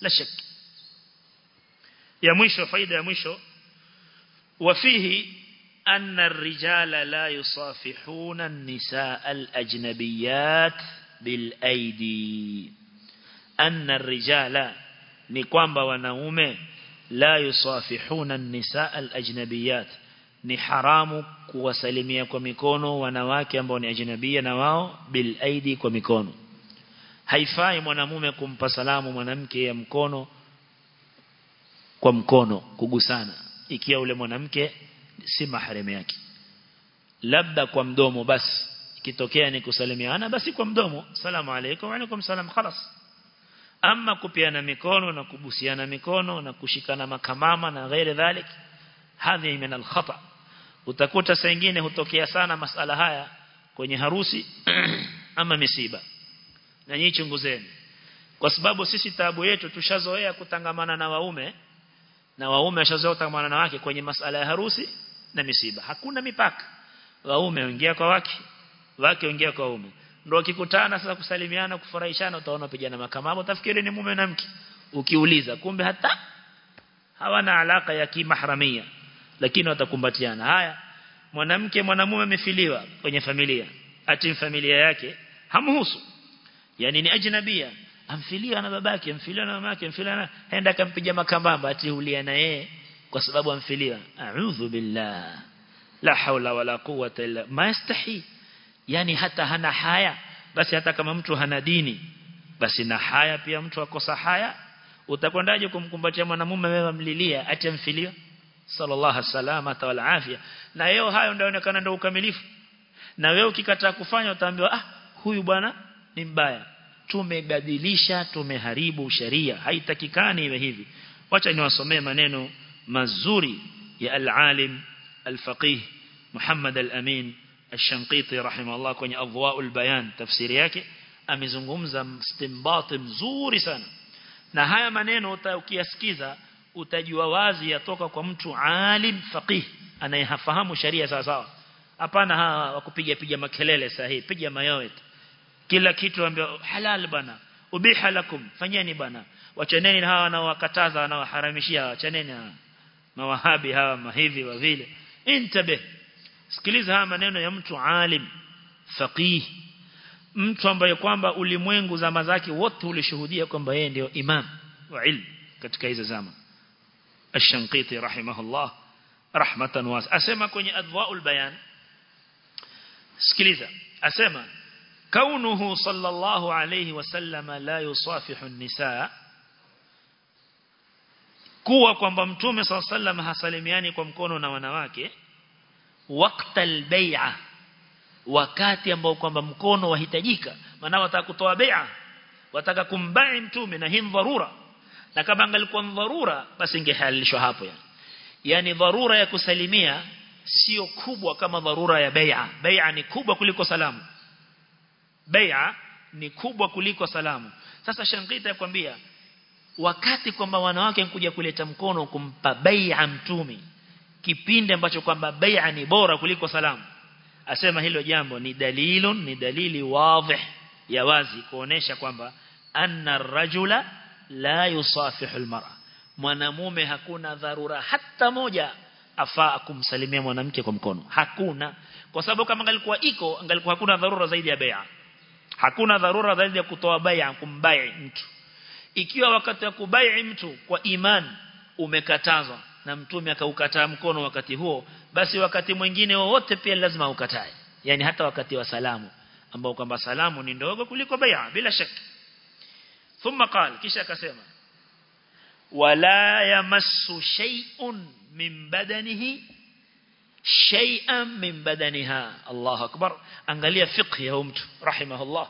لا شك يا ميشو فايدة يا ميشو وفيه أن الرجال لا يصافحون النساء الأجنبيات بالأيدي أن الرجال نقوم ونوم لا يصافحون النساء الأجنبيات ni haramu kuwasalimia kwa mikono wanawake ambao ni ajnabia na wao bil aidi kwa mikono haifai mwanamume kumpa salamu mwanamke ya mkono kwa mkono kugusana ikiwa ule mwanamke si maharimu yake labda kwa mdomo basi ikitokea ni kusalimiana basi kwa mdomo salamu alaykum wa alaykum salam خلاص ama kupiana mikono na kubusiana mikono na kushikana makamama na ghairi dhalik hadhi min al-khata. Utakuta saingine hutokea sana masala haya kwenye harusi ama misiba. Na nyinyi chunguzeni. Kwa sababu sisi taabu yetu tushazoea kutangamana na waume na waume washazoea kutangamana na wake kwenye masala ya harusi na misiba. Hakuna mipaka. Waume waingia kwa wake wake waingia kwa waume ndio wakikutana sasa kusalimiana kufurahishana utaona pigana makamamo utafikiri ni mume na mke. Ukiuliza kumbe hata hawana alaka ya kimahramia. Lakini watakumbatiana. Haya mwanamke mwanamume amefiliwa kwenye familia. Ati familia yake hamhusu yani ni ajnabia. Amfilia na babake amfilia na mamake amfilia na aenda akampiga makambamba. Ati hulia na yeye kwa sababu amfilia a'udhu billah. La hawla wala quwwata illa ma yastahi yani hata hana haya basi hata kama mtu hana dini basi na haya pia mtu akosa haya. Utakwendaje kumkumbatia mwanamume wewe mlilia acha mfilio? Sallallahu salamata wal afia na yeo hayo ndio inaonekana ndio ukamilifu. Na wewe ukikataa kufanya utaambiwa ah huyu bwana ni mbaya. Tumebadilisha tumeharibu sheria. Haitakikani iwe hivi. Wacha niwasomee maneno mazuri ya al-alim al-faqih Muhammad al-Amin al-Shanqiti rahimahullah kwenye adwaul bayan tafsiri yake amezungumza istinbat mzuri sana. Na haya maneno ukiyasikiza utajua wazi yatoka kwa mtu alim faqih anayefahamu sharia sawa sawa. Hapana wakupiga piga makelele sahihi piga mayowe kila kitu ambao halal bana ubiha lakum fanyeni bana. Wachaneni hawa wanaowakataza wanaoharamishia wachaneni na mawahabi hawa mahivi wa vile intabe sikiliza haya maneno ya mtu alim faqih mtu ambaye kwamba ulimwengu zama zake wote ulishuhudia kwamba yeye ndio imam wa ilmu katika hizo zama الشنقيطي رحمه الله رحمة واسعة أسمى كوني أدواء البيان سكليزا أسمى كونه صلى الله عليه وسلم لا يصافح النساء kuwa kwamba mtume صلى الله عليه وسلم hasalimiani kwa mkono na wanawake wakati albay'a wakati ambao kwamba mkono wahitajika. Maana wataka kutoa bai'a wataka kumbai mtume na hii dharura. Na kama angalikuwa dharura basi ingehalishwa hapo yani. Yani dharura ya kusalimia sio kubwa kama dharura ya bai'a bai'a ni kubwa kuliko salamu. Bai'a ni kubwa kuliko salamu. Sasa shangita yakwambia wakati kwamba wanawake kuja kuleta mkono kumpa bai'a mtumi kipindi ambacho kwamba bai'a ni bora kuliko salamu. Asema hilo jambo ni dalilun ni dalili wazi ya wazi kuonesha kwamba anna rajula la yusafihu almar'a. Mwanamume hakuna dharura hata moja afaa kumsalimia mwanamke kwa mkono. Hakuna. Kwa sababu kama angalikuwa iko angalikuwa hakuna dharura zaidi ya bai'a hakuna dharura zaidi ya kutoa bai'a kumbai mtu. Ikiwa wakati wa kubai mtu kwa imani umekatazwa na mtume akaukataa mkono wakati huo basi wakati mwingine wowote pia lazima ukatae yani hata wakati wa salamu ambao kwamba salamu ni ndogo kuliko baya bila shaka thumma qal kisha akasema wala yamassu shay'un min badanihi shay'an min badaniha. Allahu akbar. Angalia fiqh ya mtu rahimahullah.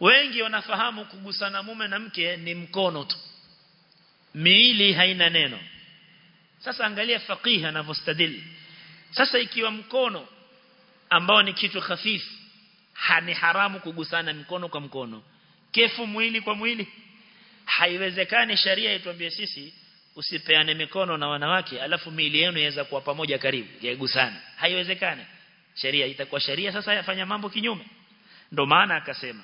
Wengi wanafahamu kugusana mume na mke ni mkono tu. Miili haina neno sasa angalia faqih anavostadil sasa ikiwa mkono ambao ni kitu hafifu hani haramu kugusana mkono kwa mkono. Kefu mwili kwa mwili. Haiwezekani sharia ituambie sisi usipeane mikono na wanawake alafu miili yenu iweza kuwa pamoja karibu yagusane haiwezekani. Sheria itakuwa sheria sasa yafanya mambo kinyume. Ndo maana akasema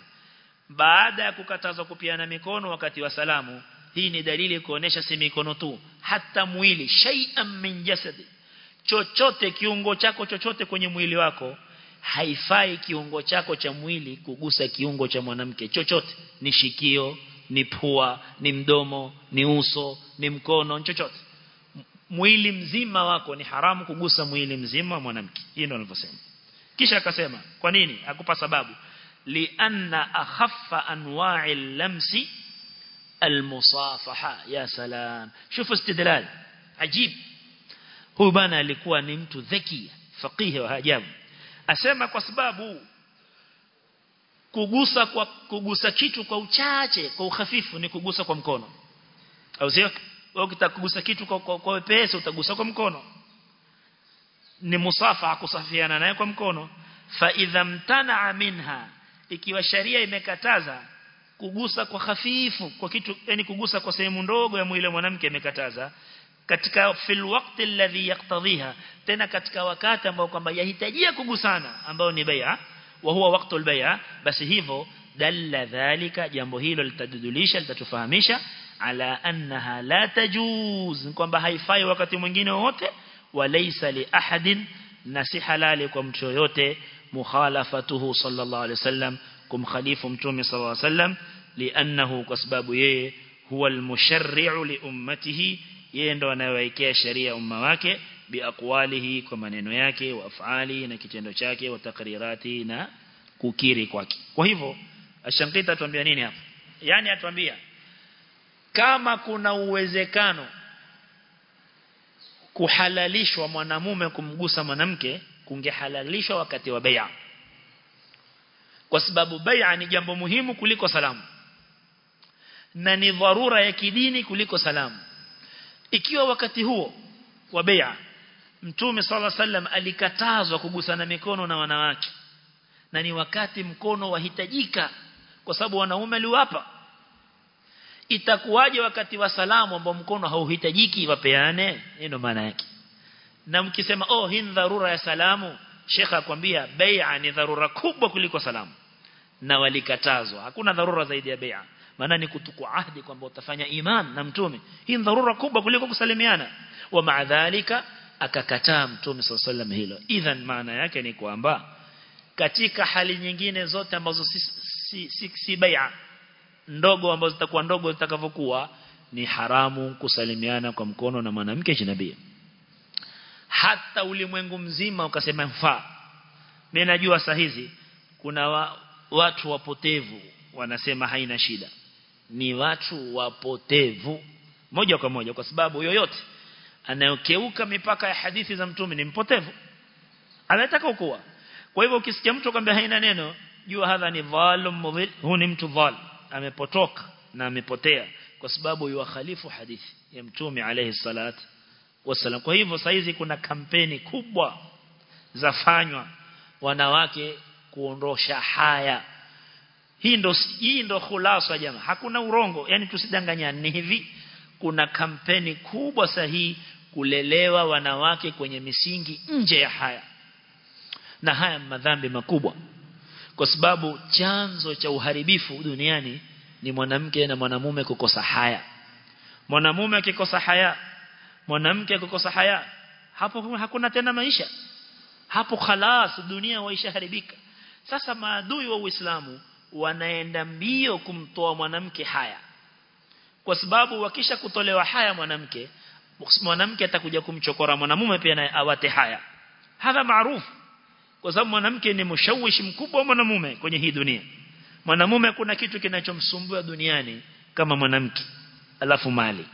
baada ya kukatazwa kupiana mikono wakati wa salamu hii ni dalili kuonesha si mikono tu hata mwili shay'an min jasadi. Chochote kiungo chako chochote kwenye mwili wako haifai kiungo chako cha mwili kugusa kiungo cha mwanamke. Chochote ni shikio ni pua ni mdomo ni uso ni mkono chochote. Mwili mzima wako ni haramu kugusa mwili mzima wa mwanamke. Hii ndio alivyosema kisha akasema kwa nini? Akupa sababu. Li anna akhaffa anwa'i lamsi almusafaha يا سلام شوفوا استدلال عجيب huyu bana alikuwa ni mtu dhaki faqihi wa ajabu. Asema kwa sababu kugusa kwa kugusa kitu kwa uchache kwa uhafifu ni kugusa kwa mkono. Au sio? Wewe ukitakugusa kitu kwa, kwa, kwa utagusa kwa mkono. Ni musafa kusafiana naye kwa mkono. Fa idha mtana minha ikiwa sharia imekataza kugusa kwa hafifu kwa kitu yani kugusa kwa sehemu ndogo ya mwili mwanamke amekataza katika fil waqti alladhi yaqtadhiha tena katika wakati ambao kwamba yahitajia kugusana ambao ni bai'a wa huwa waqtul bai'a basi hivyo dalla dhalika jambo hilo litadudulisha litatufahamisha ala annaha la tajuz kwamba haifai wakati mwingine wote walaysa li ahadin na si halali kwa mtu yote mukhalafatuhu sallallahu alaihi wasallam kumkhalifu mtume sallallahu alaihi wasallam li'annahu kwa sababu yeye huwa almusharri'u li ummatihi yeye ndo anayewekea sheria umma wake biaqwalihi kwa maneno yake wa afali na kitendo chake wa takrirati na kukiri kwake. Kwa hivyo ashankita atuambia nini hapa? Yani atuambia kama kuna uwezekano kuhalalishwa mwanamume kumgusa mwanamke kungehalalishwa wakati wa bai'a kwa sababu bai'a ni jambo muhimu kuliko salamu. Na ni dharura ya kidini kuliko salamu. Ikiwa wakati huo wa bai'a mtume sala sallam alikatazwa kugusana mikono na wanawake. Na ni wakati mkono wahitajika kwa sababu wanaume aliwapa itakuwaje wakati wa salamu ambao mkono hauhitajiki wapeane ndio maana yake. Na mkisema oh hii dharura ya salamu shekha akwambia bai'a ni dharura kubwa kuliko salamu. Na walikatazwa. Hakuna dharura zaidi ya bai'a. Maana ni kutuku ahdi kwamba utafanya iman na mtume. Hii ni dharura kubwa kuliko kusalimiana. Wa maadhalika akakataa mtume sallallahu hilo. Idhan maana yake ni kwamba katika hali nyingine zote ambazo si si, si, si bai'a ndogo ambazo zitakuwa ndogo zitakavyokuwa ni haramu kusalimiana kwa mkono na mwanamke jinabii hata ulimwengu mzima ukasema mfaa mimi najua saa hizi kuna wa, watu wapotevu wanasema haina shida. Ni watu wapotevu moja kwa moja kwa sababu yoyote anayokeuka mipaka ya hadithi za mtume ni mpotevu. Anataka ukua kwa hivyo ukisikia mtu kwamba haina neno jua hadha ni dhalim mudhil huu ni mtu dhal amepotoka na amepotea kwa sababu yukhalifu hadithi ya mtume alayhi salatu wasallam. Kwa hivyo saizi kuna kampeni kubwa zafanywa wanawake kuondosha haya. Hii ndo hii ndo khulasa jamaa. Hakuna urongo. Yani tusidanganyane ni hivi. Kuna kampeni kubwa sahihi kulelewa wanawake kwenye misingi nje ya haya. Na haya madhambi makubwa. Kwa sababu chanzo cha uharibifu duniani ni mwanamke na mwanamume kukosa haya. Mwanamume akikosa haya mwanamke akikosa haya hapo hakuna tena maisha. Hapo khalas dunia waishaharibika sasa maadui wa Uislamu wanaenda mbio kumtoa mwanamke haya. Kwa sababu wakisha kutolewa haya mwanamke mwanamke atakuja kumchokora mwanamume pia naye awate haya. Hadha maarufu kwa sababu mwanamke ni mshawishi mkubwa wa mwanamume kwenye hii dunia. Mwanamume kuna kitu kinachomsumbua duniani kama mwanamke alafu mali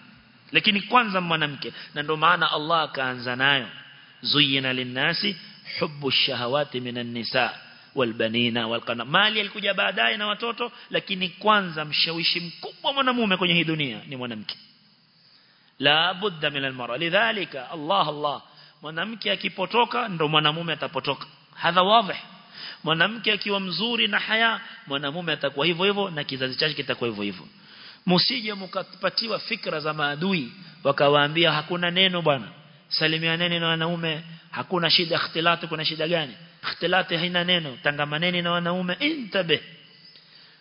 lakini kwanza mwanamke. Na ndio maana Allah akaanza nayo. Zuyina linnasi hubbu shahawati minan nisa walbanina walqana mali alikuja baadaye na watoto lakini kwanza mshawishi mkubwa mwanamume kwenye hii dunia ni mwanamke. La budda min almara lidhalika Allah Allah. Mwanamke akipotoka ndo mwanamume atapotoka. Hadha wazi mwanamke akiwa mzuri na haya mwanamume atakuwa hivyo hivyo na kizazi chake kitakuwa hivyo hivyo msije mkapatiwa fikra za maadui. Wakawaambia hakuna neno bwana. Salimianeni na wanaume. Hakuna shida ikhtilati. Kuna shida gani? Ikhtilati haina neno. Tangamaneni na wanaume. Intabe.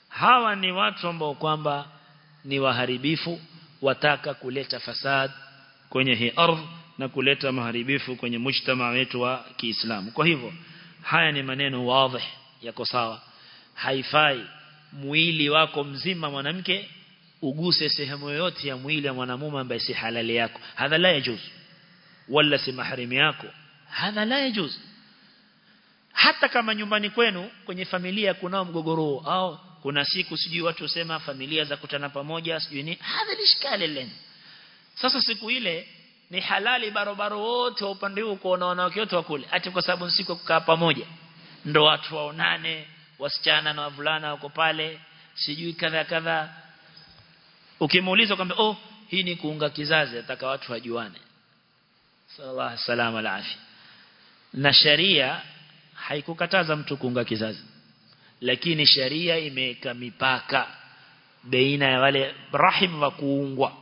Hawa ni watu ambao kwamba ni waharibifu. Wataka kuleta fasad kwenye hii ardhi na kuleta maharibifu kwenye mujtama wetu wa Kiislamu. Kwa hivyo haya ni maneno wazi yako sawa. Haifai mwili wako mzima mwanamke uguse sehemu yoyote ya mwili ya mwanamume ambaye si halali yako. Hadha la yajuz. Wala si mahrimi yako. Hadha la yajuz. Hata kama nyumbani kwenu kwenye familia kunao mgogoro au kuna siku sijui watu usema familia za kutana pamoja sijui ni hadha lishkali len sasa siku ile ni halali barabara wote upande huu kuona wanawake wote wakule ati kwa sababu siku kukaa pamoja. Ndo watu waonane wasichana na wavulana wako pale sijui kadha kadha ukimuuliza kwamba oh hii ni kuunga kizazi ataka watu wajuane. Sallallahu salama alafi na sharia haikukataza mtu kuunga kizazi. Lakini sharia imeweka mipaka baina ya wale rahim wa kuungwa.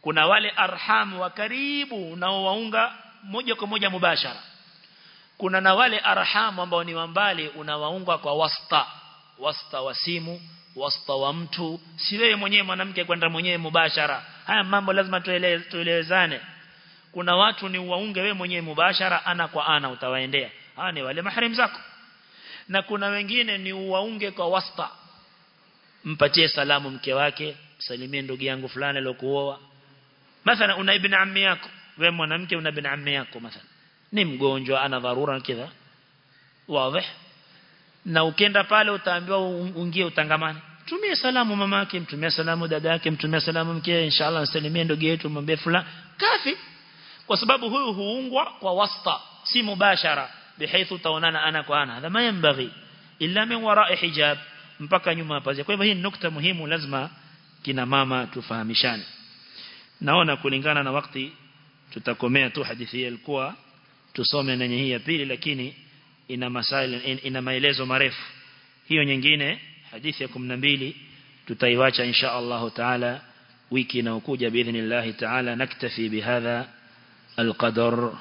Kuna wale arham wa karibu unaowaunga moja kwa moja mubashara. Kuna na wale arham ambao ni wambali unawaunga kwa wasta wasta wa simu wasta wa mtu. Si wewe mwenyewe mwanamke kwenda mwenyewe mubashara. Haya mambo lazima tueleze tuelezane. Kuna watu ni uwaunge wewe mwenyewe mubashara ana kwa ana utawaendea. Hawa ni wale mahrim zako. Na kuna wengine ni uwaunge kwa wasta mpatie salamu mke wake salimie ndugu yangu fulani aliyokuoa mathalan una ibn ammi yako. Wewe mwanamke una ibn ammi yako mathalan. Ni mgonjwa ana dharura kidha. Wazi na ukenda pale utaambiwa ungie utangamane. Tumie salamu mama yake mtumie salamu dada yake mtumie salamu mke inshallah msalimie ndugu yetu mwambie fulani. Kafi. Kwa sababu huyu huungwa kwa wasta si mubashara. Bihaithu taonana ana kwa ana. Hadha mayambaghi illa min wara'i hijab. Mpaka nyuma pazia kwa hivyo hii ni nukta muhimu lazima kina mama tufahamishane. Naona kulingana na wakati tutakomea tu hadithi hii ilikuwa tusome na hii ya pili lakini ina masaili ina maelezo marefu hiyo nyingine hadithi ya 12 tutaiwacha insha Allah taala wiki inayokuja باذن الله تعالى نكتفي بهذا القدر